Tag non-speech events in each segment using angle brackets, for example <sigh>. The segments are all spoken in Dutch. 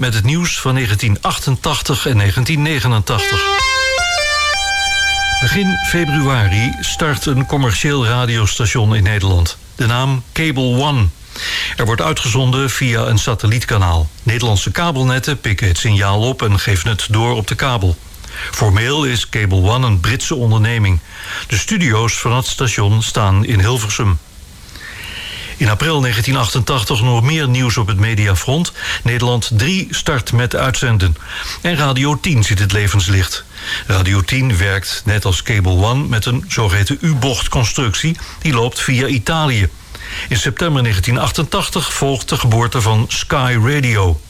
Met het nieuws van 1988 en 1989. Begin februari start een commercieel radiostation in Nederland. De naam Cable One. Er wordt uitgezonden via een satellietkanaal. Nederlandse kabelnetten pikken het signaal op en geven het door op de kabel. Formeel is Cable One een Britse onderneming. De studio's van het station staan in Hilversum. In april 1988 nog meer nieuws op het mediafront. Nederland 3 start met uitzenden. En Radio 10 ziet het levenslicht. Radio 10 werkt net als Cable One met een zogeheten U-bochtconstructie. Die loopt via Italië. In september 1988 volgt de geboorte van Sky Radio.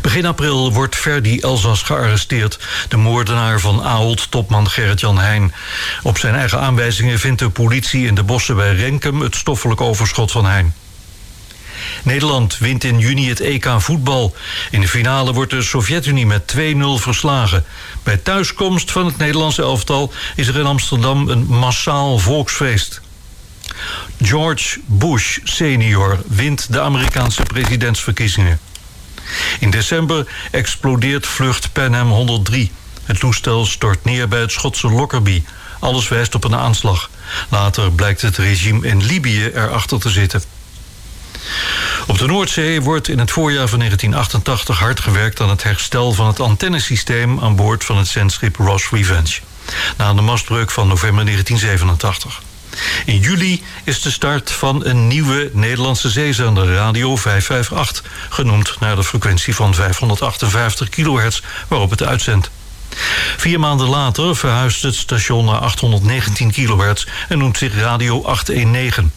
Begin april wordt Ferdi Elzas gearresteerd. De moordenaar van Ahold-topman Gerrit-Jan Heijn. Op zijn eigen aanwijzingen vindt de politie in de bossen bij Renkum... het stoffelijk overschot van Heijn. Nederland wint in juni het EK voetbal. In de finale wordt de Sovjet-Unie met 2-0 verslagen. Bij thuiskomst van het Nederlandse elftal is er in Amsterdam een massaal volksfeest. George Bush senior wint de Amerikaanse presidentsverkiezingen. In december explodeert vlucht Pan Am 103. Het toestel stort neer bij het Schotse Lockerbie. Alles wijst op een aanslag. Later blijkt het regime in Libië erachter te zitten. Op de Noordzee wordt in het voorjaar van 1988 hard gewerkt aan het herstel van het antennesysteem aan boord van het zendschip Ross Revenge. Na de mastbreuk van november 1987. In juli is de start van een nieuwe Nederlandse zeezender, Radio 558... genoemd naar de frequentie van 558 kHz waarop het uitzendt. Vier maanden later verhuist het station naar 819 kHz en noemt zich Radio 819.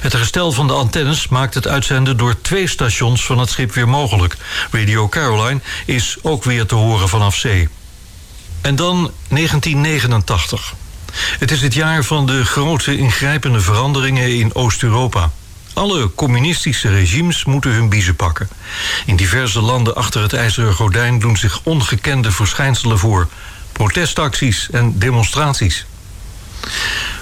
Het herstel van de antennes maakt het uitzenden door twee stations van het schip weer mogelijk. Radio Caroline is ook weer te horen vanaf zee. En dan 1989. Het is het jaar van de grote ingrijpende veranderingen in Oost-Europa. Alle communistische regimes moeten hun biezen pakken. In diverse landen achter het ijzeren gordijn doen zich ongekende verschijnselen voor. Protestacties en demonstraties.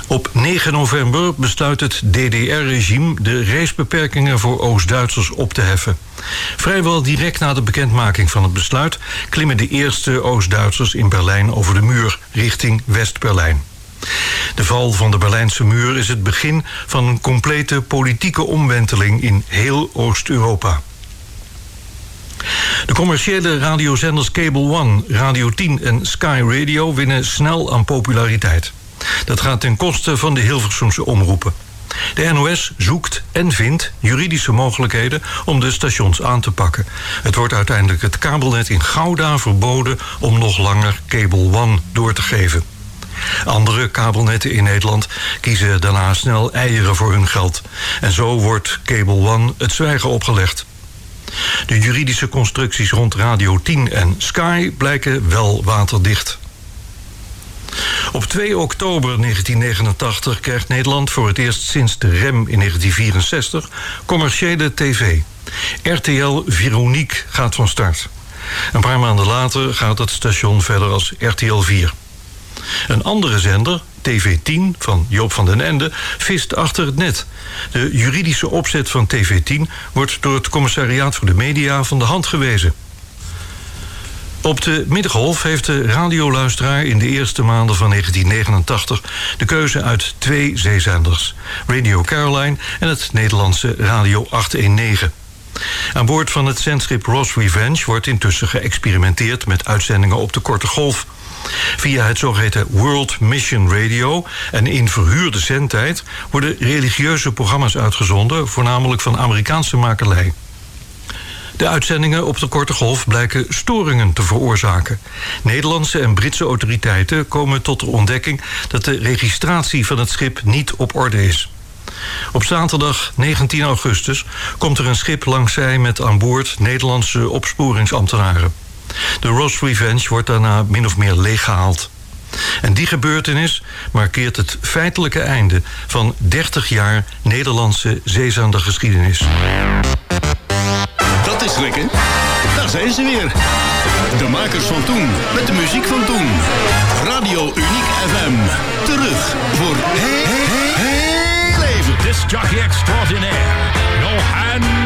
Op 9 november besluit het DDR-regime de reisbeperkingen voor Oost-Duitsers op te heffen. Vrijwel direct na de bekendmaking van het besluit klimmen de eerste Oost-Duitsers in Berlijn over de muur richting West-Berlijn. De val van de Berlijnse muur is het begin van een complete politieke omwenteling in heel Oost-Europa. De commerciële radiozenders Cable One, Radio 10 en Sky Radio winnen snel aan populariteit. Dat gaat ten koste van de Hilversumse omroepen. De NOS zoekt en vindt juridische mogelijkheden om de stations aan te pakken. Het wordt uiteindelijk het kabelnet in Gouda verboden om nog langer Cable One door te geven. Andere kabelnetten in Nederland kiezen daarna snel eieren voor hun geld. En zo wordt Cable One het zwijgen opgelegd. De juridische constructies rond Radio 10 en Sky blijken wel waterdicht. Op 2 oktober 1989 krijgt Nederland voor het eerst sinds de REM in 1964 commerciële tv. RTL Veronique gaat van start. Een paar maanden later gaat het station verder als RTL 4. Een andere zender, TV10 van Joop van den Ende, vist achter het net. De juridische opzet van TV10 wordt door het Commissariaat voor de Media van de hand gewezen. Op de Middengolf heeft de radioluisteraar in de eerste maanden van 1989 de keuze uit twee zeezenders: Radio Caroline en het Nederlandse Radio 819. Aan boord van het zendschip Ross Revenge wordt intussen geëxperimenteerd met uitzendingen op de korte golf. Via het zogeheten World Mission Radio en in verhuurde zendtijd worden religieuze programma's uitgezonden, voornamelijk van Amerikaanse makelij. De uitzendingen op de korte golf blijken storingen te veroorzaken. Nederlandse en Britse autoriteiten komen tot de ontdekking dat de registratie van het schip niet op orde is. Op zaterdag 19 augustus komt er een schip langs zij met aan boord Nederlandse opsporingsambtenaren. De Ross Revenge wordt daarna min of meer leeggehaald. En die gebeurtenis markeert het feitelijke einde van 30 jaar Nederlandse zeezandergeschiedenis. Dat is lekker. Daar zijn ze weer. De makers van toen, met de muziek van toen. Radio Uniek FM. Terug voor heel, heel, heel leven. This jockey extraordinaire. Johan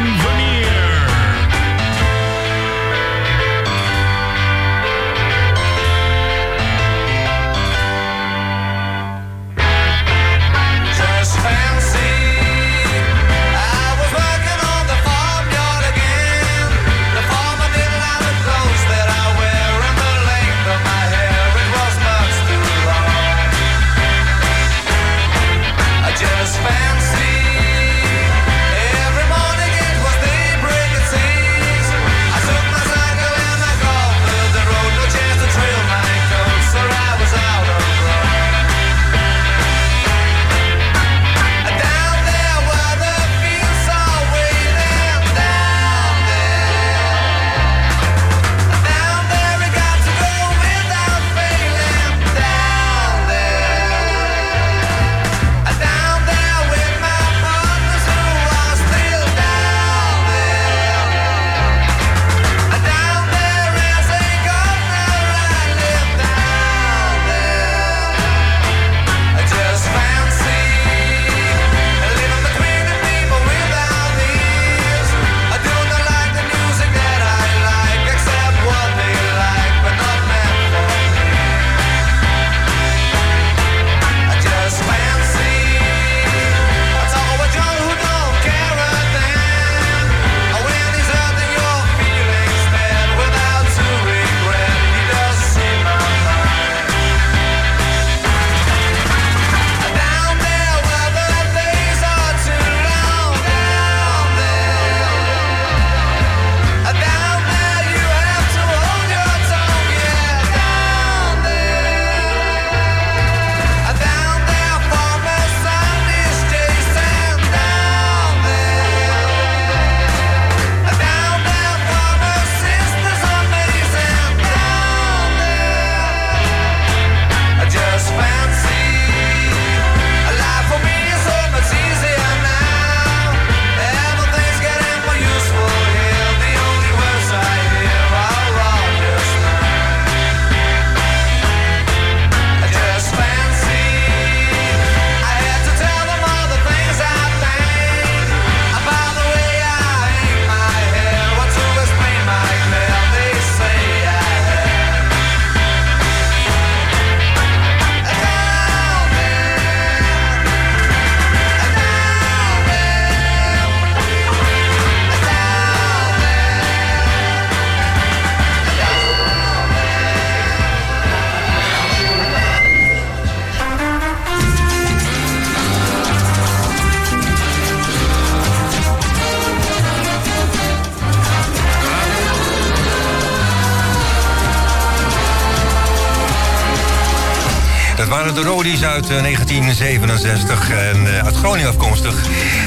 uit 1967 en uit Groningen afkomstig.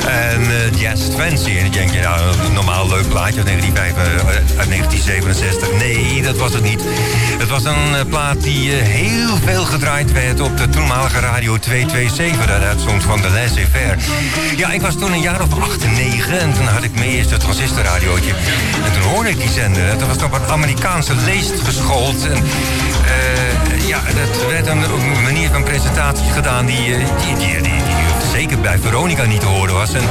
En Jazz Fancy. En ik denk, ja, een normaal leuk plaatje uit, 1967. Nee, dat was het niet. Het was een plaat die heel veel gedraaid werd op de toenmalige radio 227. Dat uitzond van de laissez-faire. Ja, ik was toen een jaar of 8, 9 en toen had ik mijn eerste transistorradiootje. En toen hoorde ik die zender. Dat was op een Amerikaanse leest geschoold. En, uh, ja, dat werd een, een manier van presentatie gedaan die, die, die, die, zeker bij Veronica niet te horen was. En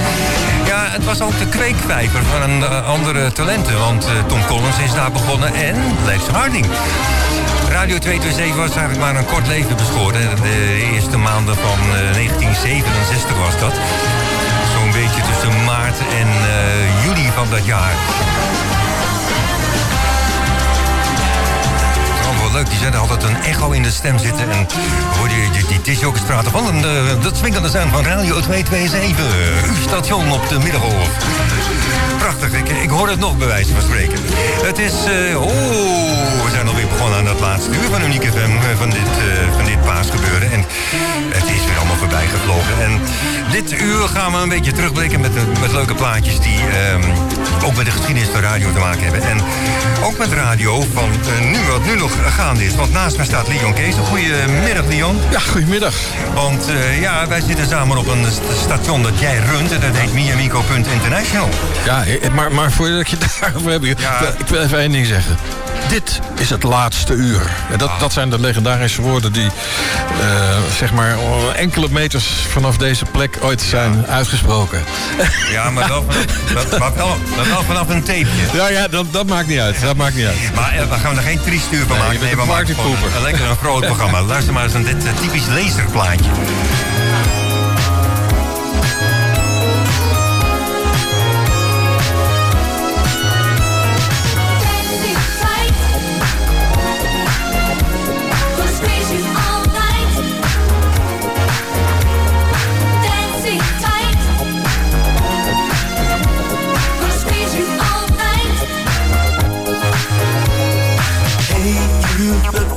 ja, het was ook de kweekvijver van andere talenten. Want Tom Collins is daar begonnen en Lex Harding. Radio 227 was eigenlijk maar een kort leven beschoren. De eerste maanden van 1967 was dat. Zo'n beetje tussen maart en juli van dat jaar. Leuk. Die zetten altijd een echo in de stem zitten. En hoorde je die, die ook praten van een, uh, dat van Radio 227. Uw station op de Middengolf. Prachtig, ik, ik hoor het nog bij wijze van spreken. Het is, uh, oh, we zijn alweer begonnen aan dat laatste uur van Unieke FM, eh, van dit, uh, van dit paasgebeuren. En het is weer allemaal voorbij gevlogen. En dit uur gaan we een beetje terugblikken met, met leuke plaatjes die um, ook met de geschiedenis van radio te maken hebben. En ook met radio van nu, wat nu nog gaande is. Want naast mij staat Leon Kees. Goedemiddag, Leon. Ja, goedemiddag. Want ja, wij zitten samen op een station dat jij runt. En dat heet Miamico.international. Ja, maar, maar voordat je <laughs> daarover hebt... Ja. Ik wil even één ding zeggen. Dit is het laatste uur. En dat, dat zijn de legendarische woorden die uh, zeg maar enkele meters vanaf deze plek ooit zijn uitgesproken. Ja, maar wel, <laughs> vanaf, maar wel, wel vanaf een tapeje. Ja, ja dat, dat maakt niet uit. Dat maakt niet uit. Maar uh, we gaan er geen triest uur van maken. Nee, een, een lekker een groot programma. Luister maar eens naar dit uh, typisch laserplaatje.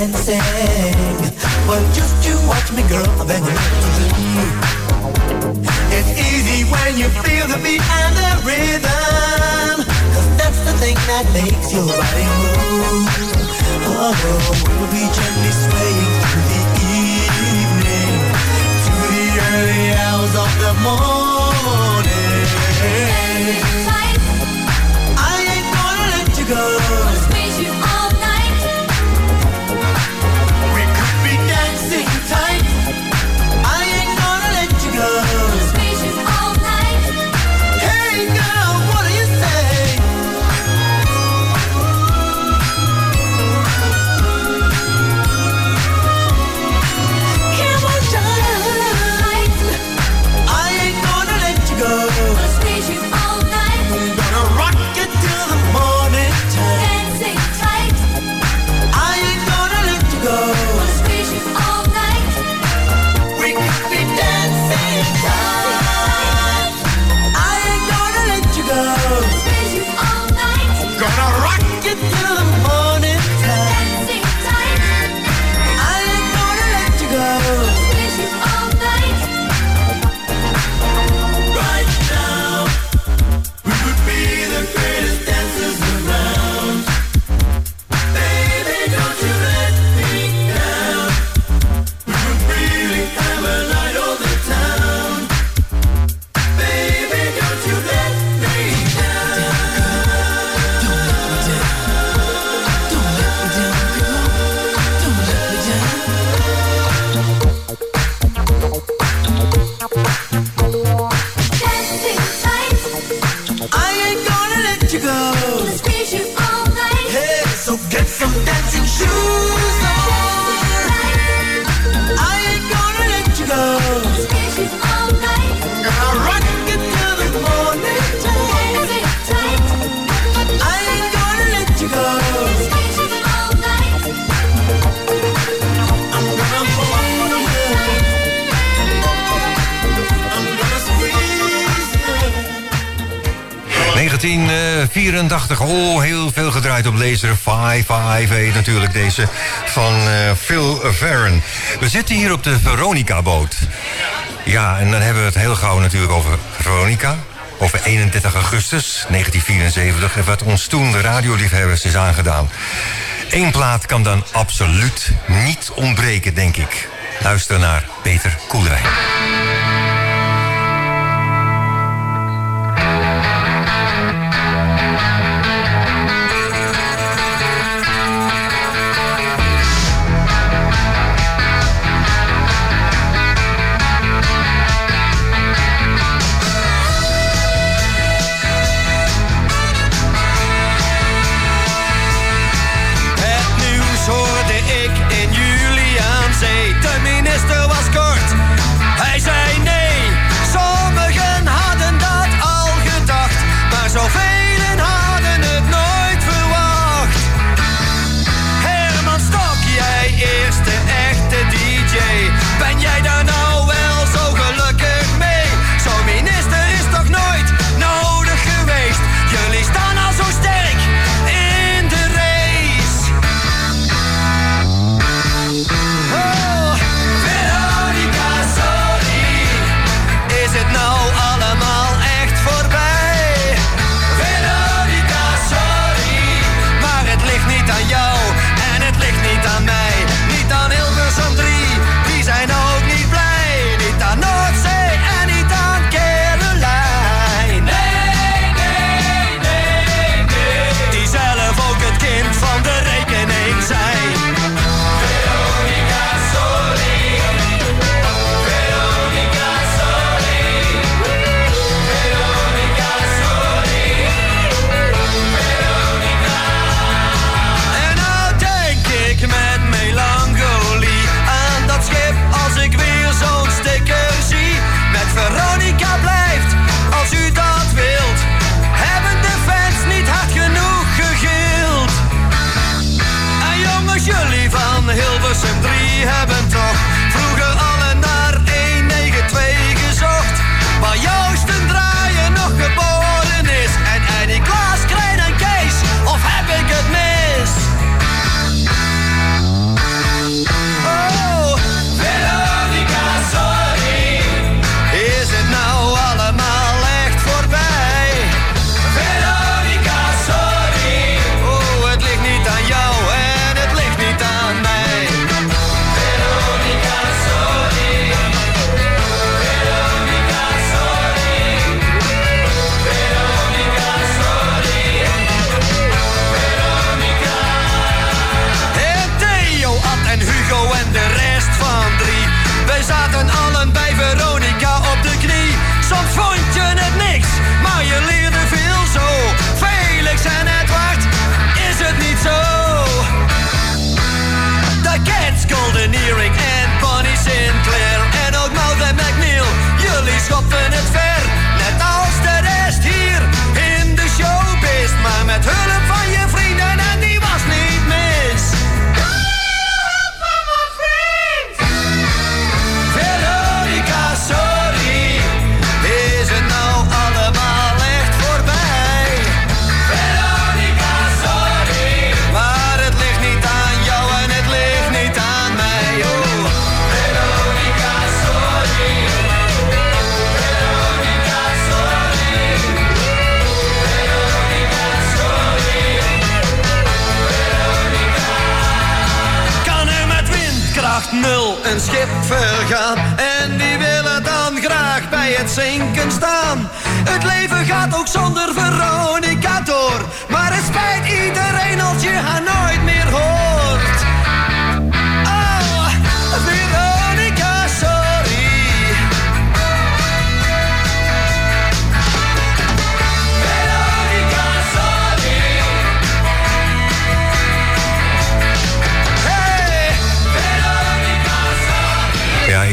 Dancing. Well, just you watch me, girl, then you know It's easy when you feel the beat and the rhythm. Cause that's the thing that makes your body move. Oh, we'll be gently swaying through the evening to the early hours of the morning. I ain't gonna let you go. Oh, heel veel gedraaid op Laser 558 natuurlijk. Deze van uh, Phil Verren. We zitten hier op de Veronica-boot. Ja, en dan hebben we het heel gauw natuurlijk over Veronica. Over 31 augustus 1974. En wat ons toen de radioliefhebbers is aangedaan. Eén plaat kan dan absoluut niet ontbreken, denk ik. Luister naar Peter Koelewijn.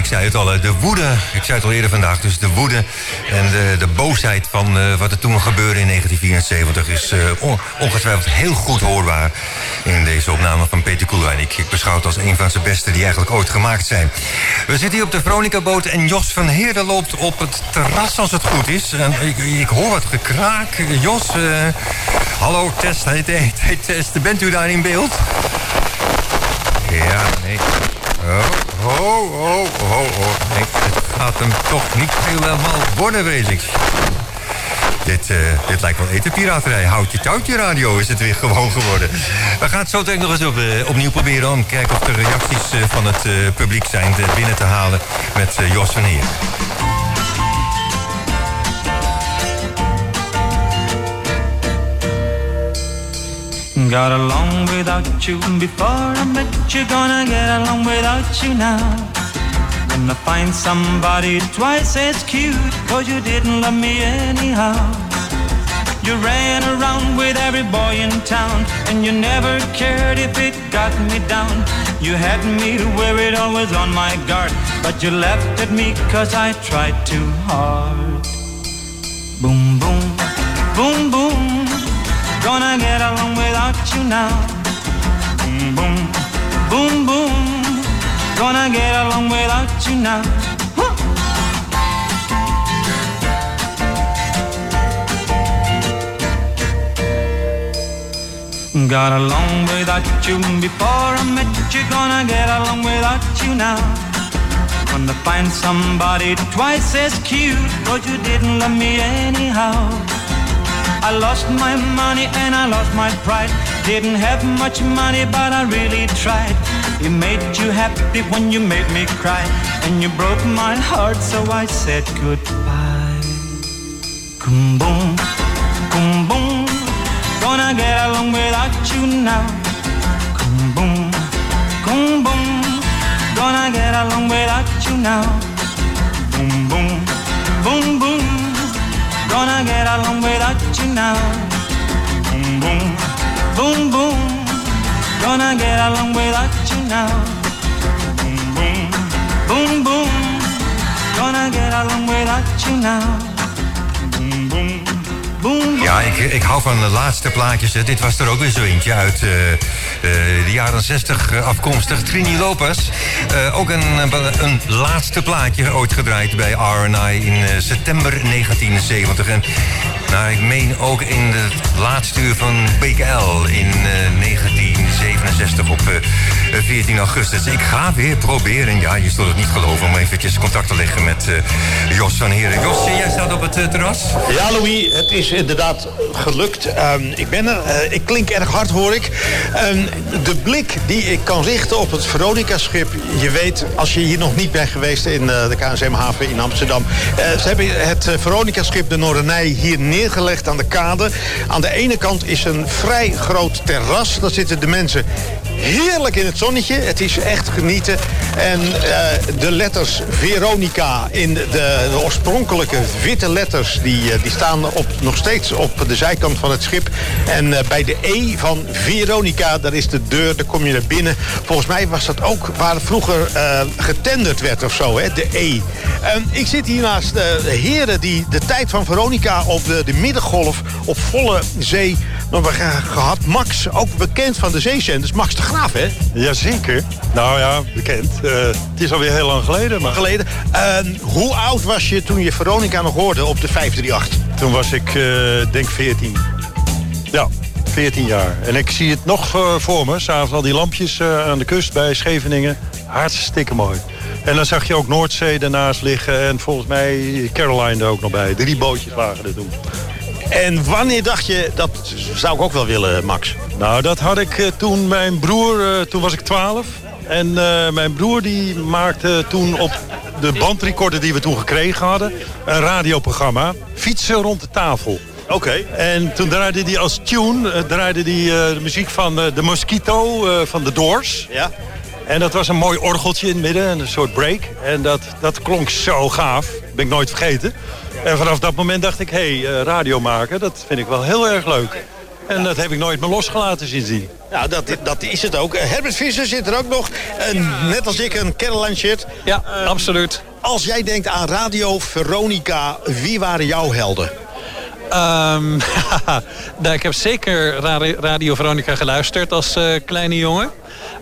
Zei het al, de woede. Ik zei het al eerder vandaag, dus de woede en de, de boosheid van uh, wat er toen gebeurde in 1974 is uh, ongetwijfeld heel goed hoorbaar in deze opname van Peter Koelwijn. Ik, ik beschouw het als een van zijn beste die eigenlijk ooit gemaakt zijn. We zitten hier op de Veronica-boot en Jos van Heerden loopt op het terras als het goed is. En ik, ik hoor wat gekraak. Jos, hallo, test, hey, hey, test. Bent u daar in beeld? Ja, nee. Oh, oh, oh, oh, oh. Nee, het gaat hem toch niet helemaal worden, weet ik. Dit, uh, dit lijkt wel etenpiraterij. Houtje touwtje radio is het weer gewoon geworden. We gaan het zo nog eens op, uh, opnieuw proberen om kijken of de reacties uh, van het publiek zijn binnen te halen met Jos van Heer. Got along without you before I met you. Gonna get along without you now. Gonna find somebody twice as cute. Cause you didn't love me anyhow. You ran around with every boy in town. And you never cared if it got me down. You had me worried, always on my guard. But you laughed at me cause I tried too hard. Boom, boom, boom, boom. Gonna get along without you now. Boom, boom, boom, boom. Gonna get along without you now. Got along without you before I met you. Gonna get along without you now. Gonna find somebody twice as cute, but you didn't love me anyhow. I lost my money and I lost my pride. Didn't have much money, but I really tried. It made you happy when you made me cry. And you broke my heart, so I said goodbye. Boom, boom, boom, boom. Gonna get along without you now. Boom, boom, boom, boom. Gonna get along without you now. Boom, boom, boom, boom. Gonna get along without you now. Boom, boom, boom, boom. Gonna get along without you now. Boom, boom, boom, boom. Gonna get along without you now. Ja, ik, ik hou van de laatste plaatjes. Dit was er ook weer zo eentje uit uh, uh, de jaren 60 afkomstig. Trini Lopez. Ook een, een laatste plaatje ooit gedraaid bij RNI in september 1970. En nou, ik meen ook in het laatste uur van BKL in 1967 op 14 augustus. Ik ga weer proberen, ja, je zult het niet geloven... om eventjes contact te leggen met Jos van Heren. Jos, jij staat op het terras? Ja, Louis, het is inderdaad gelukt. Um, ik ben er. Ik klink erg hard, hoor ik. Um, de blik die ik kan richten op het Veronica-schip... je weet, als je hier nog niet bent geweest in de KNSM-haven in Amsterdam... Ze hebben het Veronica-schip de Noordenij hier neergelegd aan de kade. Aan de ene kant is een vrij groot terras. Daar zitten de mensen heerlijk in het zonnetje. Het is echt genieten. En uh, de letters Veronica in de, oorspronkelijke witte letters... die, uh, die staan op, nog steeds op de zijkant van het schip. En uh, bij de E van Veronica, daar is de deur, daar kom je naar binnen. Volgens mij was dat ook waar vroeger getenderd werd of zo, hè? de E. ik zit hier naast de heren die de tijd van Veronica op de, de middengolf... op volle zee nog gehad. Max, ook bekend van de zeezenders. Max de Graaf, hè? Jazeker. Nou ja, bekend. Uh, het is alweer heel lang geleden. Maar... Geleden. Uh, hoe oud was je toen je Veronica nog hoorde op de 538? Toen was ik, uh, denk 14. Ja, 14 jaar. En ik zie het nog voor me. S'avonds al die lampjes aan de kust bij Scheveningen. Hartstikke mooi. En dan zag je ook Noordzee daarnaast liggen. En volgens mij Caroline er ook nog bij. Drie bootjes waren er toen. En wanneer dacht je, dat zou ik ook wel willen, Max? Nou, dat had ik uh, toen mijn broer, uh, toen was ik 12. En uh, mijn broer die maakte toen op de bandrecorder die we toen gekregen hadden... een radioprogramma, Fietsen rond de tafel. Oké. Okay. En toen draaide hij als tune draaide die, de muziek van de Mosquito van The Doors. Ja. En dat was een mooi orgeltje in het midden, een soort break. En dat, dat klonk zo gaaf, ben ik nooit vergeten. En vanaf dat moment dacht ik, hé, hey, radio maken, dat vind ik wel heel erg leuk. En dat heb ik nooit meer losgelaten sindsdien. Nou, dat, dat is het ook. Eh, Herbert Visser zit er ook nog. En net als ik een Caroline shirt. Ja, absoluut. Als jij denkt aan Radio Veronica, wie waren jouw helden? Ehm, <laughs> nou, ik heb zeker Radio Veronica geluisterd als eh, kleine jongen.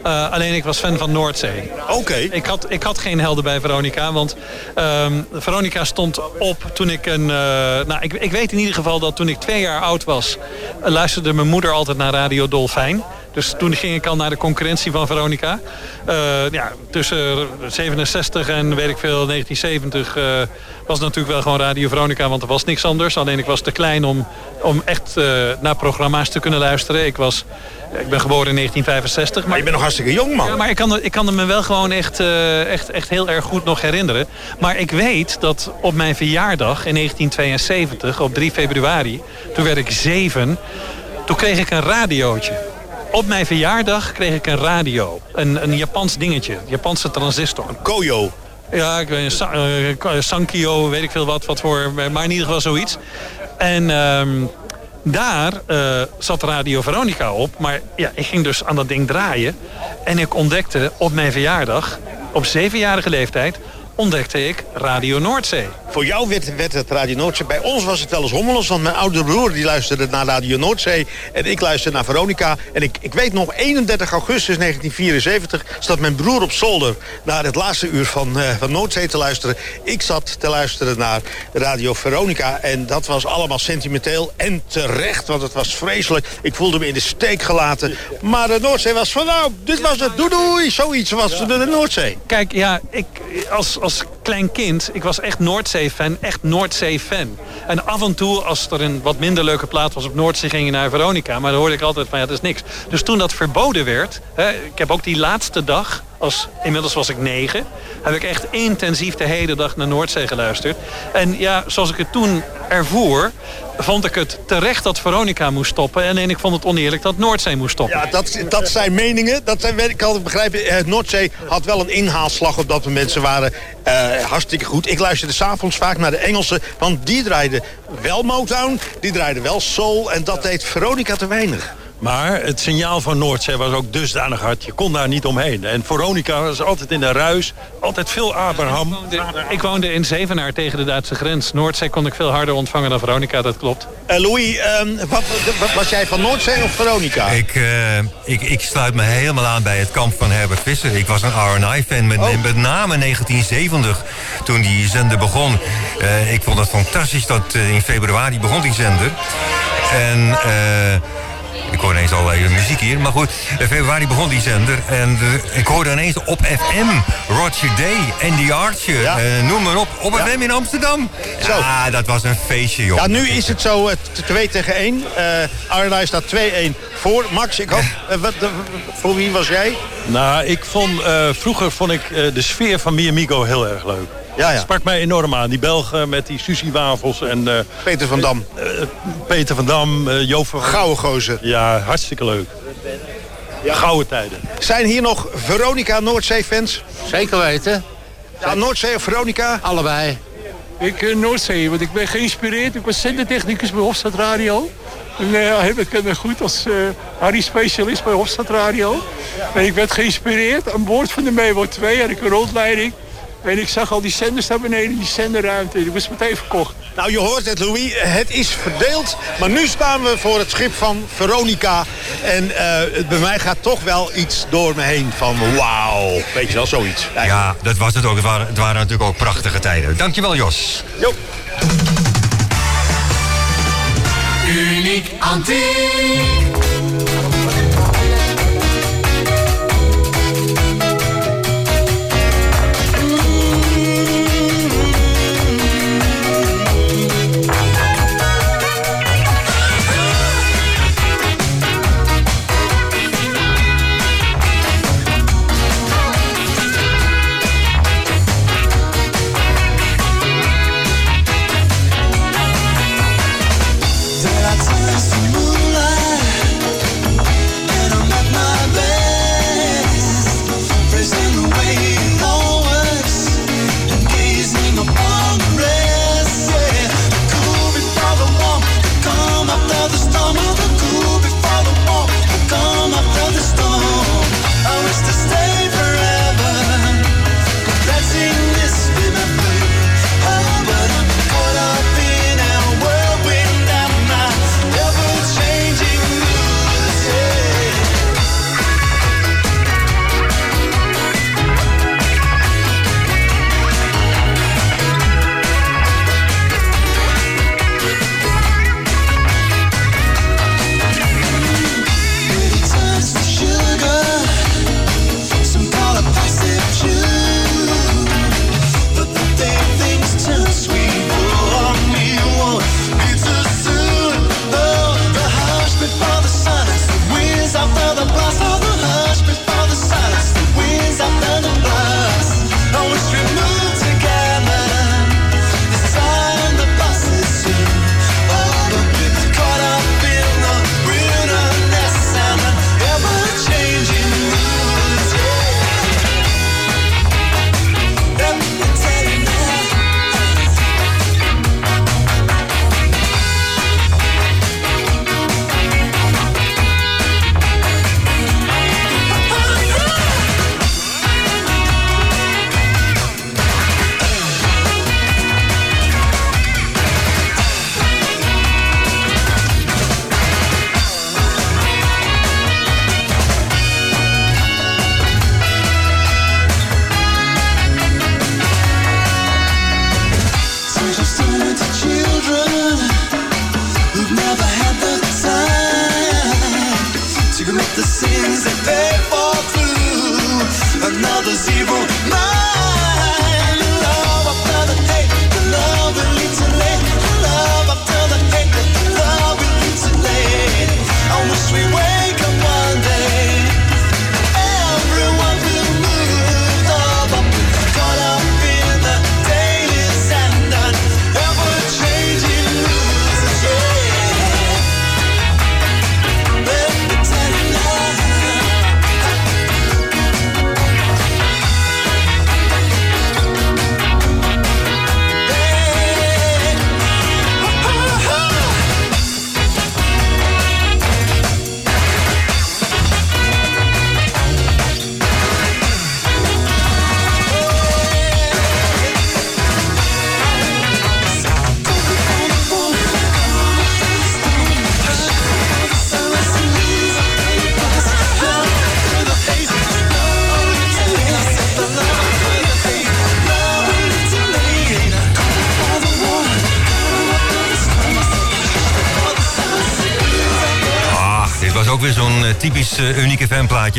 Uh, alleen ik was fan van Noordzee. Oké. Ik, had, ik had geen helden bij Veronica. Want um, Veronica stond op toen ik een... Uh, nou, ik, ik weet in ieder geval dat toen ik twee jaar oud was... luisterde mijn moeder altijd naar Radio Dolfijn. Dus toen ging ik al naar de concurrentie van Veronica. Uh, ja, tussen 67 en weet ik veel, 1970 uh, was natuurlijk wel gewoon Radio Veronica, want er was niks anders. Alleen ik was te klein om, om echt uh, naar programma's te kunnen luisteren. Ik, was, ik ben geboren in 1965. Maar, maar je bent nog hartstikke jong, man. Ja, maar ik kan, ik kan me wel gewoon echt, echt, echt heel erg goed nog herinneren. Maar ik weet dat op mijn verjaardag in 1972, op 3 februari, toen werd ik zeven... Toen kreeg ik een radiootje. Op mijn verjaardag kreeg ik een radio. Een, een Japans dingetje. Een Japanse transistor. Een Koyo. Ja, ik weet een Sankyo, weet ik veel wat, wat voor. Maar in ieder geval zoiets. En um, daar uh, zat Radio Veronica op. Maar ja, ik ging dus aan dat ding draaien. En ik ontdekte op mijn verjaardag, op zevenjarige leeftijd ontdekte ik Radio Noordzee. Voor jou werd, werd, het Radio Noordzee. Bij ons was het wel eens hommelos, want mijn oudere broer die luisterde naar Radio Noordzee. En ik luisterde naar Veronica. En ik, ik weet nog, 31 augustus 1974 zat mijn broer op zolder... naar het laatste uur van, uh, van Noordzee te luisteren. Ik zat te luisteren naar Radio Veronica. En dat was allemaal sentimenteel en terecht, want het was vreselijk. Ik voelde me in de steek gelaten. Maar de Noordzee was van, nou, dit was het, doei doei. Zoiets was de, de Noordzee. Kijk, ja, ik, als, als klein kind, ik was echt Noordzee-fan, echt Noordzee-fan. En af en toe, als er een wat minder leuke plaat was op Noordzee, ging je naar Veronica. Maar dan hoorde ik altijd van, ja, dat is niks. Dus toen dat verboden werd, hè, ik heb ook die laatste dag, als, inmiddels was ik negen, heb ik echt intensief de hele dag naar Noordzee geluisterd. En ja, zoals ik het toen ervoer, vond ik het terecht dat Veronica moest stoppen. En ik vond het oneerlijk dat Noordzee moest stoppen. Ja, dat, dat zijn meningen. Dat zijn, ik kan het begrijpen. Noordzee had wel een inhaalslag op dat moment. Ze waren uh, hartstikke goed. Ik luisterde s'avonds vaak naar de Engelsen. Want die draaiden wel Motown. Die draaiden wel soul. En dat deed Veronica te weinig. Maar het signaal van Noordzee was ook dusdanig hard. Je kon daar niet omheen. En Veronica was altijd in de ruis. Altijd veel Abraham. Ik woonde, ik woonde in Zevenaar tegen de Duitse grens. Noordzee kon ik veel harder ontvangen dan Veronica, dat klopt. Uh, Louis, um, wat, wat, was jij van Noordzee of Veronica? Ik, uh, ik, ik sluit me helemaal aan bij het kamp van Herbert Visser. Ik was een RNI-fan, met, oh. met name 1970, toen die zender begon. Uh, ik vond het fantastisch dat in februari begon die zender. En... Ik hoor ineens al even muziek hier. Maar goed, in februari begon die zender. En uh, ik hoorde ineens op FM Roger Day, Andy Archer. Ja. Uh, noem maar op. Op ja. FM in Amsterdam. Zo. Ja, dat was een feestje, joh. Ja, nu is het zo 2 tegen 1. Uh, Arnhem staat 2-1 voor. Max, ik hoop... wat, voor wie was jij? Nou, ik vond... vroeger vond ik de sfeer van Miamigo heel erg leuk. Ja, ja. Sprak mij enorm aan. Die Belgen met die Sushi-wafels. En, uh, Peter van Dam. Uh, Peter van Dam, uh, Joop van... Gouden gozer. Ja, hartstikke leuk. Ja. Gouden tijden. Zijn hier nog Veronica Noordzee-fans? Zeker weten. Ja, Noordzee of Veronica? Allebei. Ik uh, Noordzee, want ik ben geïnspireerd. Ik was zendertechnicus bij Hofstad Radio. En uh, heb ik me goed als uh, Harry specialist bij Hofstad Radio. En ik werd geïnspireerd. Aan boord van de Meebo 2 had ik een rondleiding. En ik zag al die zenders daar beneden, die zenderruimte. Die was meteen verkocht. Nou, je hoort het, Louis. Het is verdeeld. Maar nu staan we voor het schip van Veronica. En uh, bij mij gaat toch wel iets door me heen van wauw. Weet je wel, zoiets. Ja, ja, dat was het ook. Het waren, het waren natuurlijk ook prachtige tijden. Dankjewel, Jos. Jo. Uniek Antiek.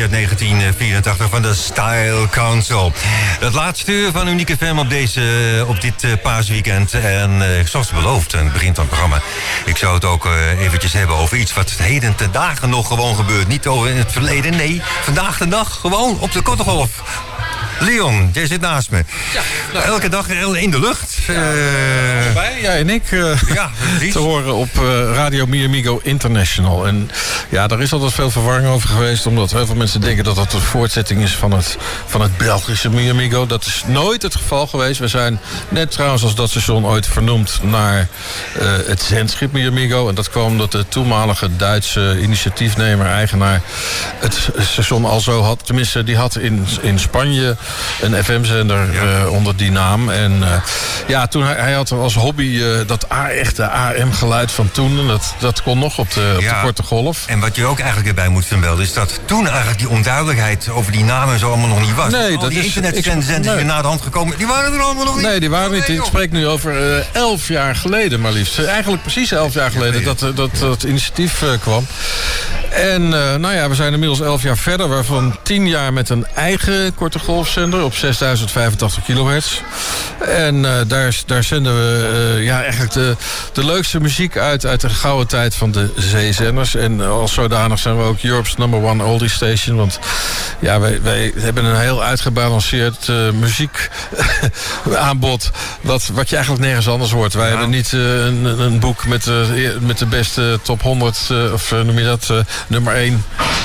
Uit 1984 van de Style Council. Het laatste uur van Unieke Fan op, deze, eh, op dit eh, paasweekend. En eh, zoals beloofd, het begin van het programma... ik zou het ook eventjes hebben over iets wat heden ten dagen nog gewoon gebeurt. Niet over in het verleden, nee. Vandaag de dag gewoon op de Kortegolf. Leon, jij zit naast me. Elke dag in de lucht. Eh, Wij, jij en ik, eh, ja, te horen op eh, Radio Mi Amigo International. En ja, daar is altijd veel verwarring over geweest... omdat heel veel mensen denken dat dat een voortzetting is van het, van het Belgische Mi Amigo. Dat is nooit het geval geweest. We zijn net trouwens als dat station ooit vernoemd naar eh, het zendschip Mi Amigo. En dat kwam omdat de toenmalige Duitse initiatiefnemer, eigenaar... het station al zo had. Tenminste, die had in, in Spanje een FM-zender eh, onder die naam. En eh, ja, toen hij, hij had als hobby eh, dat A, echte AM-geluid van toen. En dat, dat kon nog op de, op de korte golf. En wat je ook eigenlijk erbij moet vermelden... is dat toen eigenlijk die onduidelijkheid over die namen en zo allemaal nog niet was. Nee, Al dat die is- internetzenders ik- die nee. na de hand gekomen... die waren er allemaal nog niet. Nee, die waren niet. Ik spreek nu over elf jaar geleden maar liefst. Eigenlijk precies elf jaar geleden dat dat, dat initiatief kwam. En nou ja, we zijn inmiddels elf jaar verder... waarvan tien jaar met een eigen korte op 6085 kilohertz. En eh, daar, daar zenden we eh, ja, eigenlijk de, de leukste muziek uit... uit de gouden tijd van de zeezenders. En eh, als zodanig zijn we ook Europe's number one oldie station. Want ja, wij, wij hebben een heel uitgebalanceerd uh, muziekaanbod... <laughs> Wat, wat je eigenlijk nergens anders hoort. Wij hebben niet uh, een, een, boek met, uh, met de beste top 100... Uh, of noem je dat, nummer 1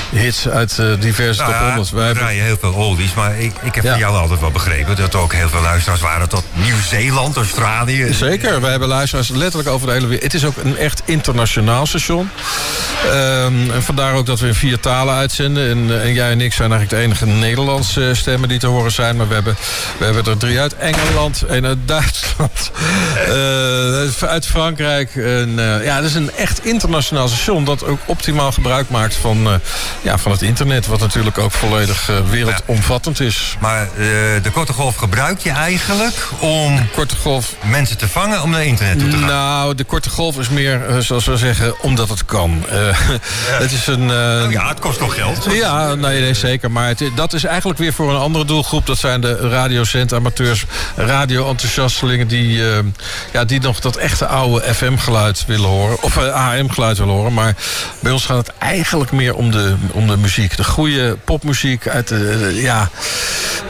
hits uit diverse nou, top 100. Wij hebben... draaien heel veel oldies, maar ik, ik heb ja. van jou altijd wel begrepen... dat er ook heel veel luisteraars waren tot Nieuw-Zeeland, Australië. Zeker, wij hebben luisteraars letterlijk over de hele wereld. Het is ook een echt internationaal station. Um, en vandaar ook dat we in vier talen uitzenden. En, en, jij en ik zijn eigenlijk de enige Nederlandse stemmen die te horen zijn. Maar we hebben, we hebben er drie uit Engeland, één uit Duitsland, uh, uit Frankrijk. En, uh, ja, het is een echt internationaal station dat ook optimaal gebruik maakt van, uh, ja, van het internet. Wat natuurlijk ook volledig wereldomvattend is. Maar de korte golf gebruik je eigenlijk om de korte golf... mensen te vangen om naar internet toe te gaan? Nou, de korte golf is meer, zoals we zeggen, omdat het kan. <laughs> ja. Het is een... Nou ja, het kost nog geld. Ja, nee, nee zeker. Maar het, dat is eigenlijk weer voor een andere doelgroep. Dat zijn de radiocentamateurs, radio-enthousiastelingen... Die, uh, ja, die nog dat echte oude FM-geluid willen horen. Of uh, AM-geluid willen horen. Maar bij ons gaat het eigenlijk meer om de, om de muziek. De goede popmuziek uit de, ja,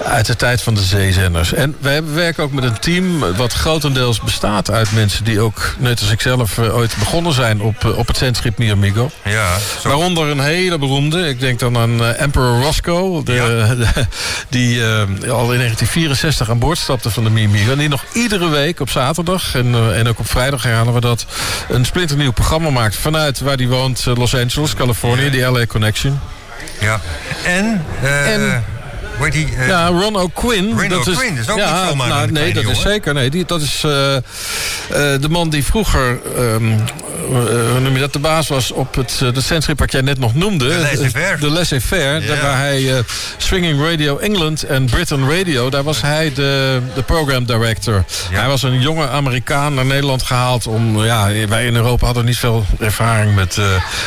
uit de tijd van de zeezenders. En wij werken ook met een team... wat grotendeels bestaat uit mensen die ook, net als ik zelf... Uh, ooit begonnen zijn op, op het zendschip Mi Amigo. Ja, zo. Waaronder een hele beroemde. Ik denk dan aan uh, Emperor Roscoe. De, ja. <laughs> de, die al in 1964 aan boord stapte van de Mi Amigo. En die nog iedere week op zaterdag en, en ook op vrijdag herhalen we dat... een splinternieuw programma maakt vanuit waar die woont. Los Angeles, Californië, die LA Connection. Ja. En... en Die, uh, ja, Ron O'Quinn. Ron dat O'Quinn, is, is ook ja, niet zomaar nou, Nee, dat jongen. is zeker. Nee, die, dat is uh, uh, de man die vroeger um, hoe noem je dat, de baas was op het de centrip wat jij net nog noemde. De laissez-faire. De laissez-faire. Waar hij Swinging Radio England en Britain Radio, daar was hij de, de program director. Hij was een jonge Amerikaan naar Nederland gehaald om, ja, wij in Europa hadden niet veel ervaring met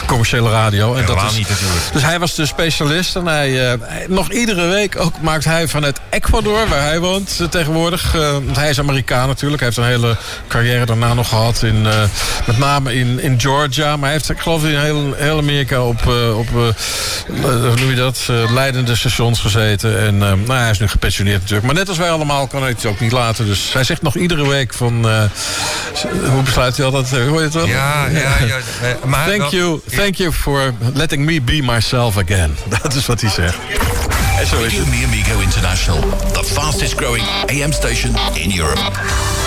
commerciële radio. En dat is, niet natuurlijk. Dus hij was de specialist en hij, nog iedere week ook maakt hij vanuit Ecuador, waar hij woont tegenwoordig. want hij is Amerikaan natuurlijk. Hij heeft een hele carrière daarna nog gehad. In, uh, met name in, in Georgia. Maar hij heeft, ik geloof, in heel, heel Amerika op, op hoe noem je dat, leidende stations gezeten. En nou, hij is nu gepensioneerd natuurlijk. Maar net als wij allemaal kan hij het ook niet laten. Dus hij zegt nog iedere week van... hoe besluit hij altijd? Hoor je het wel? Ja, ja, ja. <laughs> Maar thank you, thank you for letting me be myself again. <laughs> Dat is wat hij zegt. Radio Mi Amigo International, the fastest growing AM station in Europe.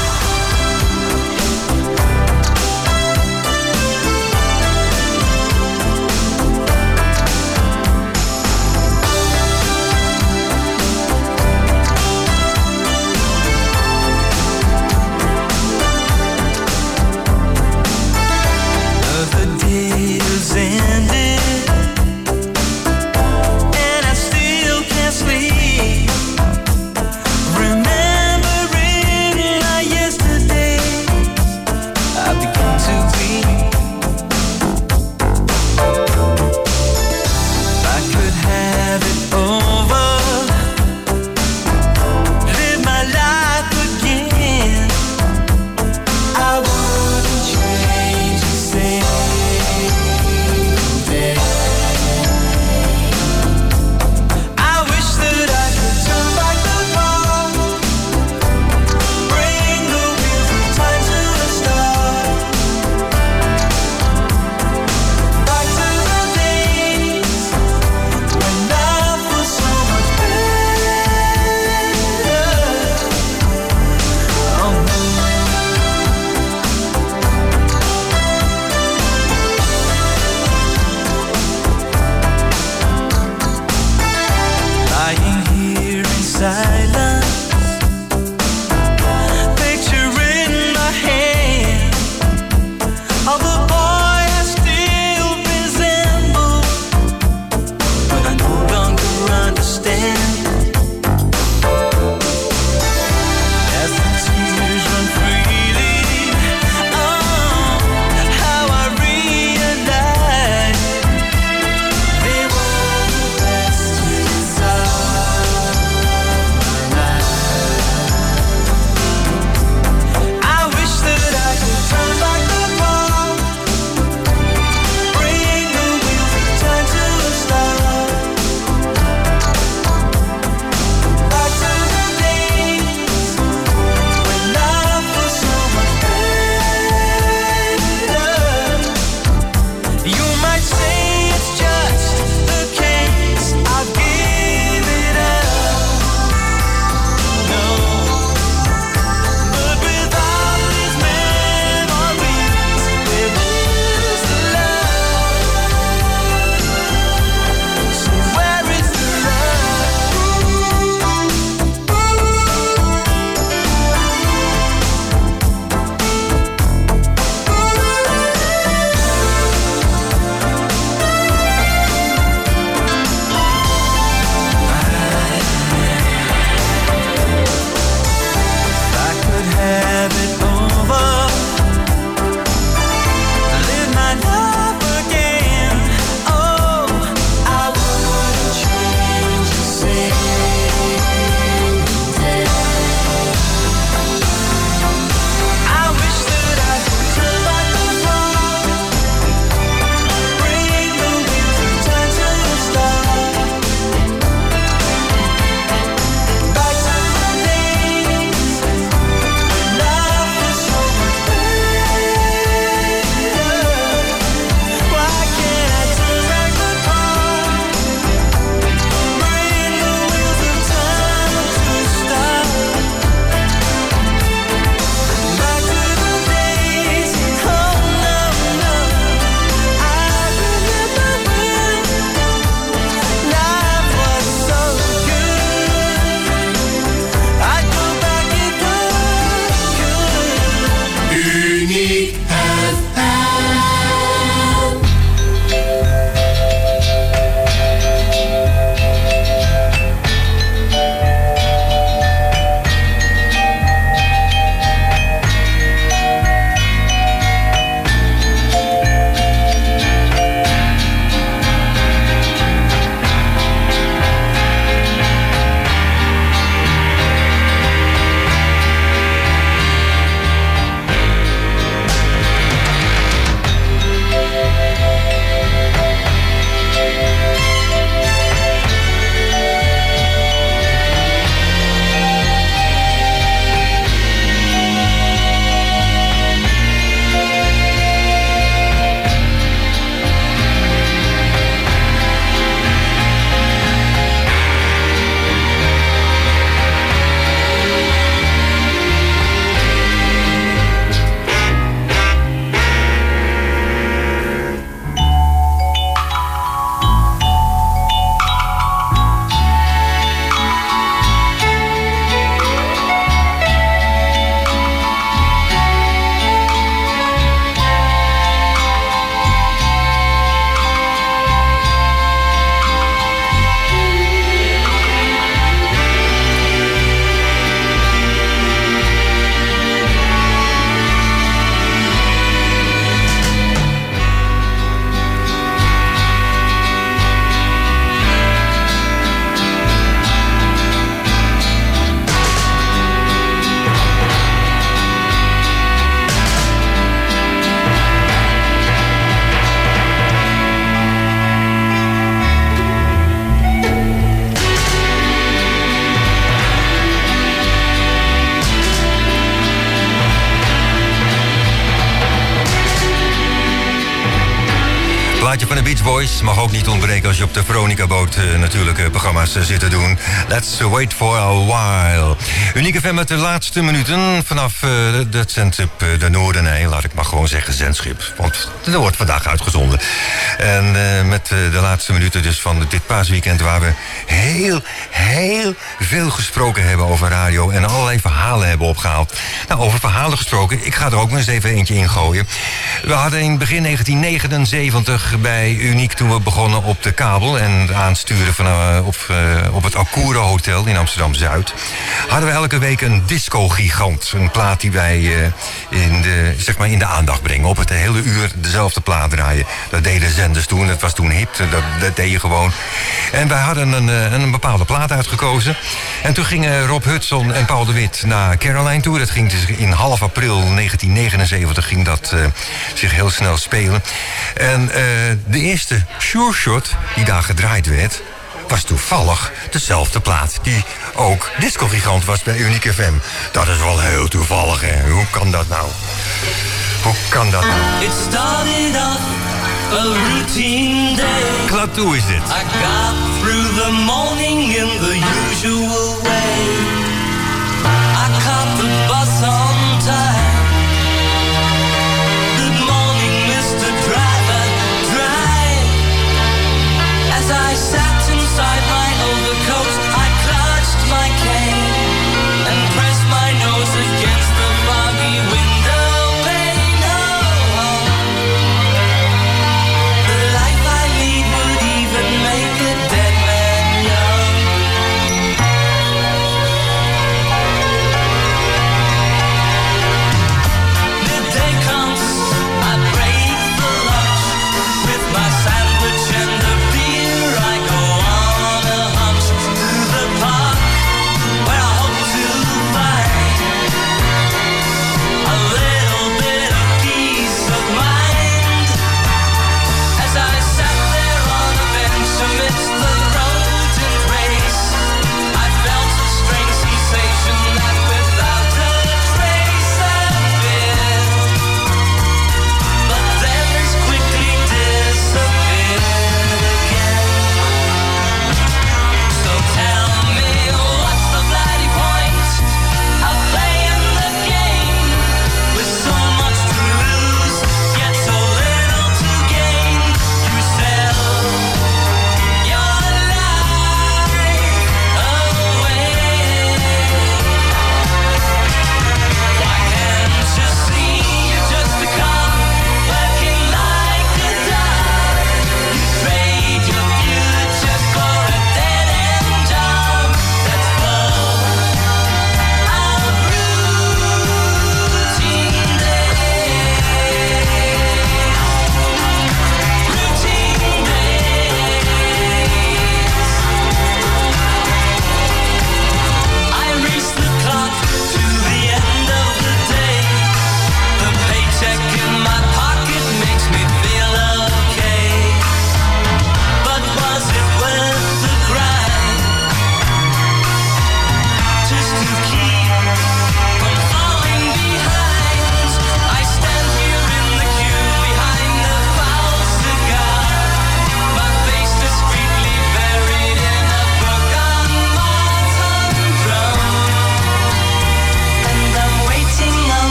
Mag ook niet ontbreken als je op de Veronica-boot uh, natuurlijk uh, programma's uh, zit te doen. Let's wait for a while. Unieke FM met de laatste minuten vanaf het zendschip de Noordenij. Laat ik maar gewoon zeggen zendschip, want dat wordt vandaag uitgezonden. En met de laatste minuten dus van dit paasweekend waar we heel, heel veel gesproken hebben over radio en allerlei verhalen hebben opgehaald. Nou, over verhalen gesproken, ik ga er ook maar eens even eentje in gooien. We hadden in begin 1979 bij Toen we begonnen op de kabel en aansturen van, uh, op, uh, op het Akura Hotel in Amsterdam-Zuid. Hadden we elke week een disco-gigant. Een plaat die wij uh, in, de, zeg maar in de aandacht brengen. Op het hele uur dezelfde plaat draaien. Dat deden zenders toen. Dat was toen hip. Dat, dat deed je gewoon. En wij hadden een, een bepaalde plaat uitgekozen. En toen gingen Rob Hudson en Paul de Wit naar Caroline toe. Dat ging dus in half april 1979 ging dat zich heel snel spelen. En de eerste Sure Shot die daar gedraaid werd... was toevallig dezelfde plaat die ook discogigant was bij Unique FM. Dat is wel heel toevallig, hè? Hoe kan dat nou? Hoe kan dat nou? It started off a routine day. Is dit. I got through the morning in the usual way.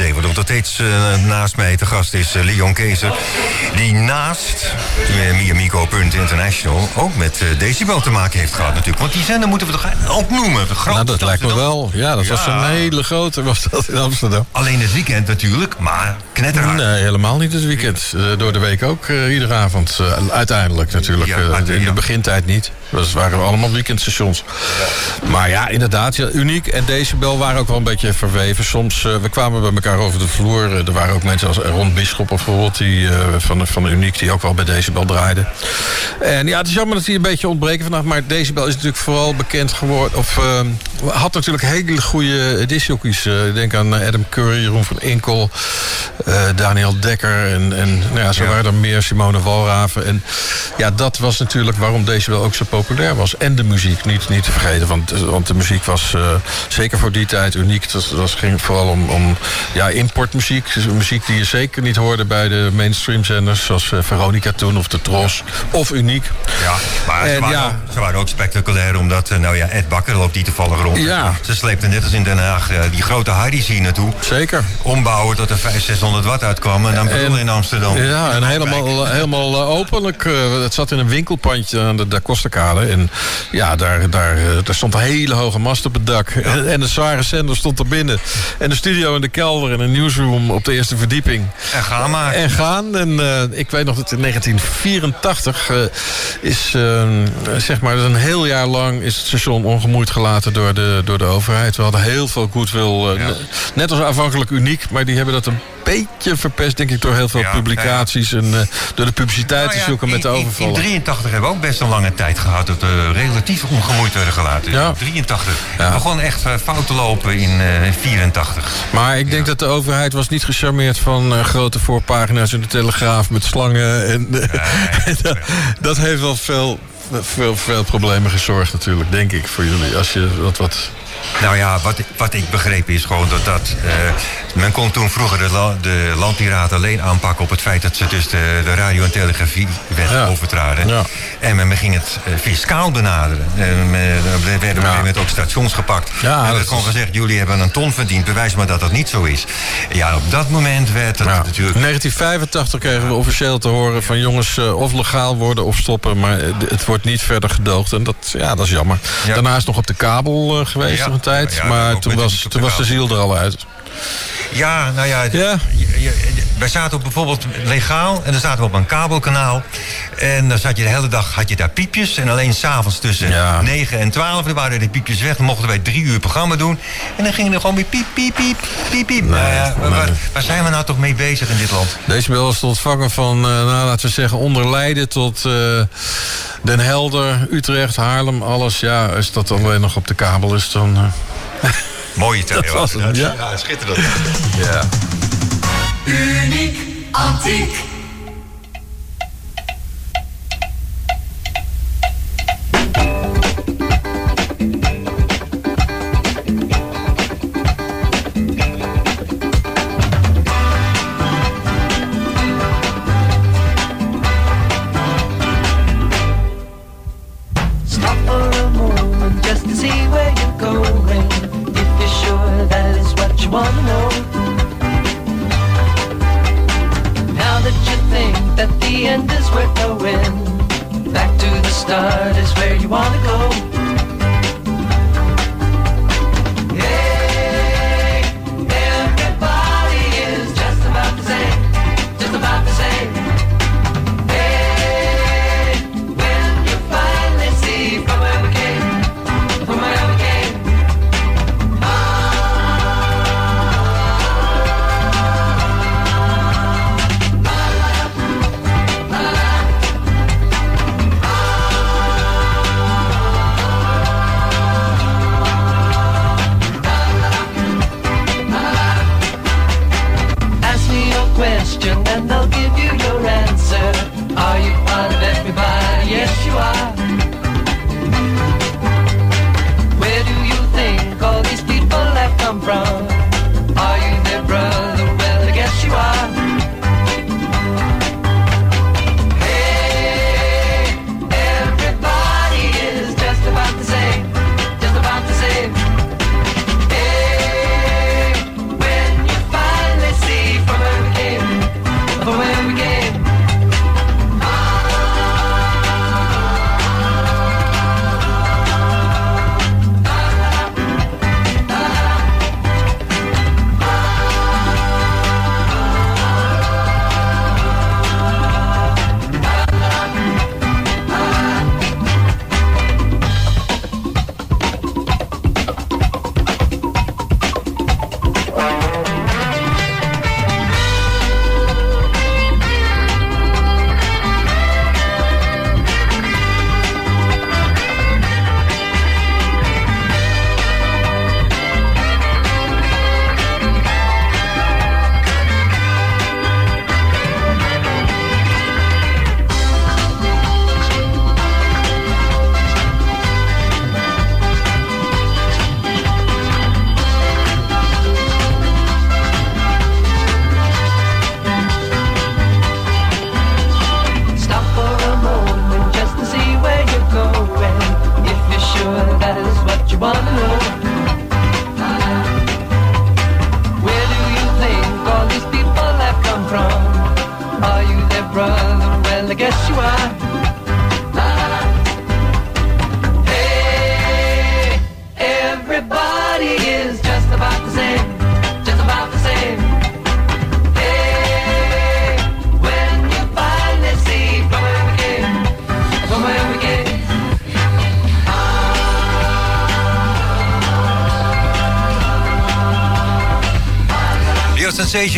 1979. Nog steeds eh, naast mij te gast is eh, Leon Keeser. Die naast uh, Miamico.international ook met uh, Decibel te maken heeft gehad natuurlijk. Want die zender moeten we toch ook noemen. Nou, dat lijkt me wel. Ja, dat was een hele grote was dat in Amsterdam. Alleen het weekend natuurlijk, maar knetterhard. Nee, helemaal niet het weekend. Uh, door de week ook uh, iedere avond. Uh, uiteindelijk natuurlijk. Ja, Uh, in de begintijd niet. Dat waren allemaal weekendstations. Maar ja, inderdaad, ja, Uniek en Decibel waren ook wel een beetje verweven. Soms, uh, we kwamen bij elkaar over de vloer. Uh, er waren ook mensen als Ron Bisschop bijvoorbeeld, die, uh, van, van Uniek, die ook wel bij Decibel draaiden. En ja, het is jammer dat die een beetje ontbreken vandaag. Maar Decibel is natuurlijk vooral bekend geworden. Of had natuurlijk hele goede discjockeys. ik denk aan Adam Curry, Jeroen van Inkel, Daniel Dekker. En, en nou ja, zo ja. waren er meer, Simone Walraven. En ja, dat was natuurlijk waarom Decibel ook zo populair was. En de muziek, niet, niet te vergeten. Want, want de muziek was uh, zeker voor die tijd uniek. Dat, dat ging vooral om, om ja, importmuziek. Dus muziek die je zeker niet hoorde bij de mainstream zenders. Zoals uh, Veronica toen of de Tros. Of uniek. Ja, maar en, ze, waren ja, ook, ze, waren ook, spectaculair. Omdat, uh, nou ja, Ed Bakker loopt die toevallig rond. Ja. Ze sleepten net als in Den Haag die grote Hardy's hier naartoe. Zeker. Ombouwen tot er 500, 600 watt uitkwam. En dan bedoel in Amsterdam. Ja, en helemaal, helemaal openlijk. het zat in een winkelpandje aan de Da Costa En ja, daar, daar, daar stond een hele hoge mast op het dak. <laughs> En de zware zender stond er binnen. En de studio in de kelder en een newsroom op de eerste verdieping. En gaan maar. En gaan. En uh, ik weet nog dat in 1984 uh, is, uh, zeg maar, een heel jaar lang is het station ongemoeid gelaten door de, door de overheid. We hadden heel veel goodwill. Ja. Net als aanvankelijk uniek, maar die hebben dat een beetje verpest, denk ik, door heel veel ja, publicaties. Ja. En uh, door de publiciteit nou ja, te zoeken met de overvallen. In 83 hebben we ook best een lange tijd gehad dat we relatief ongemoeid werden gelaten. Ja. 83. Het begon echt uh, fout te lopen in uh, 84. Maar ik denk dat de overheid was niet gecharmeerd van uh, grote voorpagina's in de Telegraaf met slangen. En, <laughs> dat, dat heeft wel veel, veel, veel problemen gezorgd natuurlijk, denk ik, voor jullie. Als je wat, wat nou ja, wat, wat ik begreep is gewoon dat dat... Uh, men kon toen vroeger de, la, de landpiraten alleen aanpakken... op het feit dat ze dus de, de radio- en telegrafiewet ja. overtraden. Ja. En men, ging het uh, fiscaal benaderen. En men, er werden op een gegeven moment ook stations gepakt. Ja, en werd gewoon gezegd, jullie hebben een ton verdiend. Bewijs maar dat dat niet zo is. Ja, op dat moment werd het natuurlijk... In 1985 kregen we officieel te horen van... jongens, uh, of legaal worden of stoppen. Maar het wordt niet verder gedoogd. En dat, ja, dat is jammer. Daarna is nog op de kabel geweest een tijd. Maar toen was, toen was de ziel er al uit. Ja, nou ja, ja. wij zaten op bijvoorbeeld legaal en dan zaten we op een kabelkanaal. En dan zat je de hele dag, had je daar piepjes. En alleen s'avonds tussen ja. 9 en 12 dan waren de piepjes weg. Dan mochten wij drie uur programma doen. En dan gingen er gewoon weer piep, piep, piep, piep, piep. Nee, nou ja, nee. waar, waar, zijn we nou toch mee bezig in dit land? Deze bel is te ontvangen van, uh, nou, laten we zeggen, onder Leiden tot uh, Den Helder, Utrecht, Haarlem, alles. Ja, als dat alleen nog op de kabel is, dan... Uh, <laughs> Mooie tijd. Dat was het, ja. ja, schitterend. ja. Uniek Antiek. that the end is where we're. Back to the start is where you wanna go.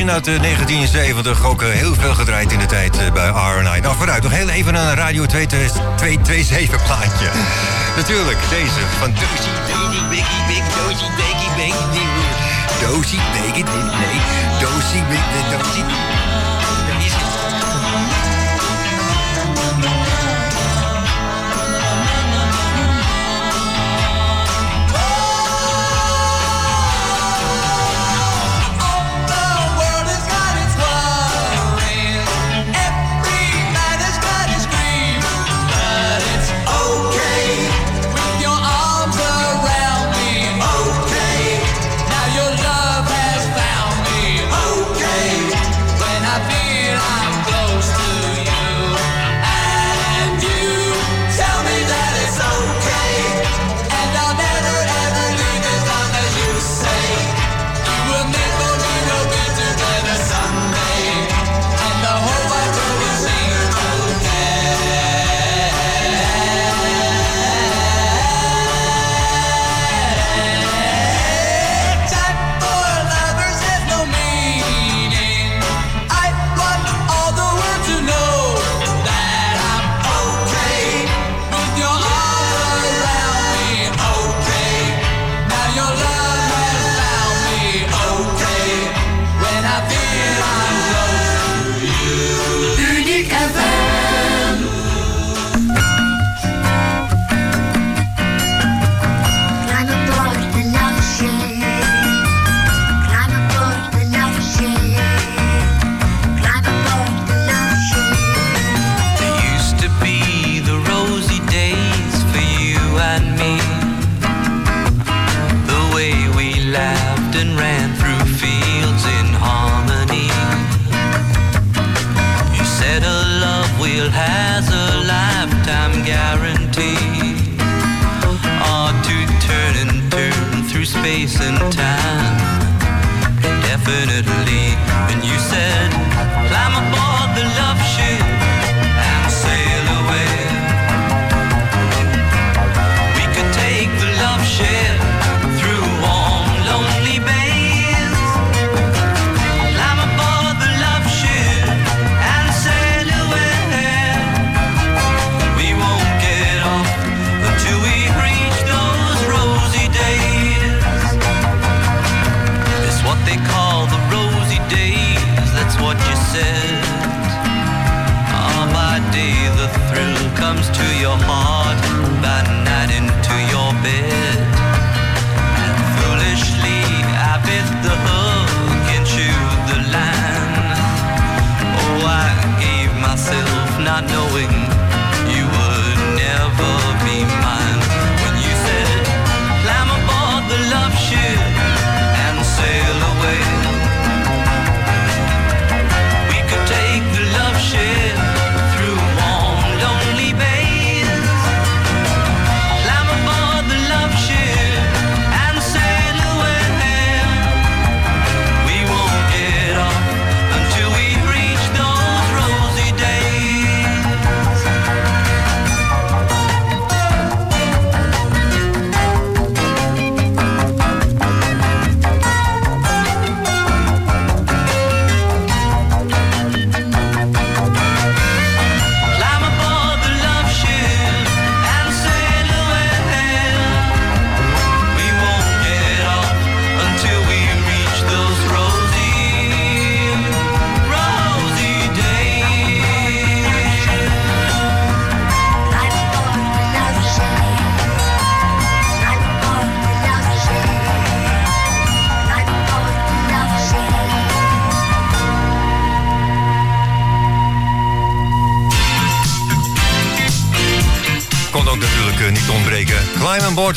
Sensation uit eh, 1970. Ook eh, heel veel gedraaid in de tijd eh, bij R&I. Nou, vooruit. Nog heel even een Radio 227 plaatje. Natuurlijk, deze. Van Dozy, Baby, Biggie, Big, Dozy, Biggie, Biggie, Dozy, Biggie, nee. Dozy, Big, Dozy.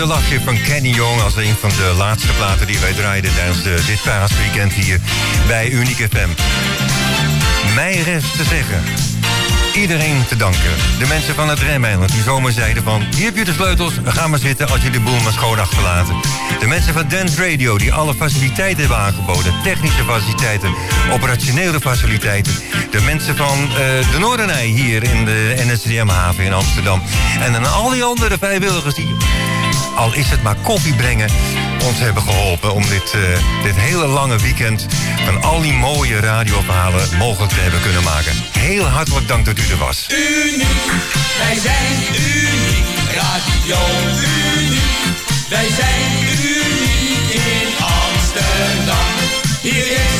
Love Ship van Kenny Young... als een van de laatste platen die wij draaiden tijdens de, dit paasweekend hier bij Unique FM. Mij rest te zeggen... Iedereen te danken. De mensen van het Remeiland die zomaar zeiden van... hier heb je de sleutels, ga maar zitten als je de boel maar schoon achterlaten. De mensen van Dance Radio die alle faciliteiten hebben aangeboden. Technische faciliteiten, operationele faciliteiten. De mensen van eh, de Noordenij hier in de NSDM-haven in Amsterdam. En dan al die andere vrijwilligers die, al is het maar koffie brengen, ons hebben geholpen om dit, eh, dit hele lange weekend van al die mooie radioophalen mogelijk te hebben kunnen maken. Heel hartelijk dank dat u er was. Uniek, wij zijn uniek, radio uniek. Wij zijn uniek in Amsterdam. Hier